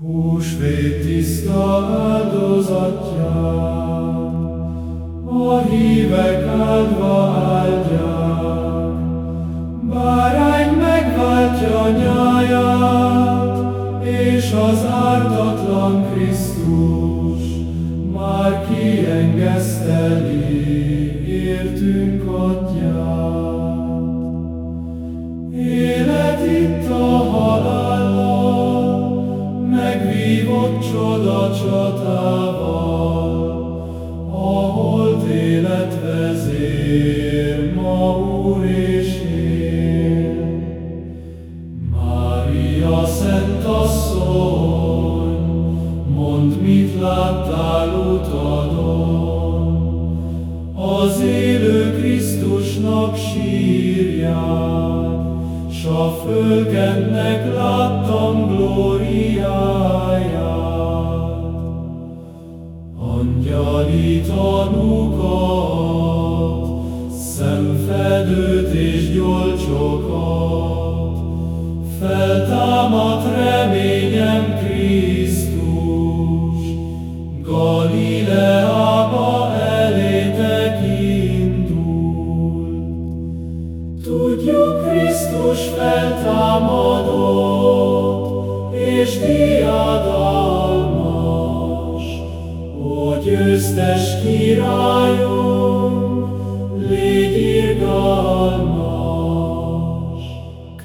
Húsvét tiszta áldozatját, a hívek áldva áldják. Bárány megváltja nyáját, és az ártatlan Krisztus már kiengeszteli értünk atyát. Mondd, mit láttál utadon, az élő Krisztusnak sírját, s a fölkennek láttam glóriáját. Angyali tanúkat, szemfedőt és gyolcsokat, feltámadt reményem Krisztus, Galileába elétek indult. Tudjuk, Krisztus feltámadott, és diadalmas, ó győztes királyom, légy irgalmas.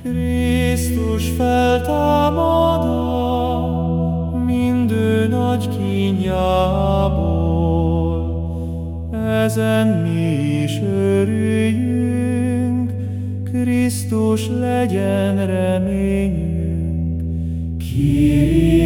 Krisztus feltámadott, mindő nagy kínjából, ezen mi is örüljünk, Krisztus legyen reményünk. Kyrie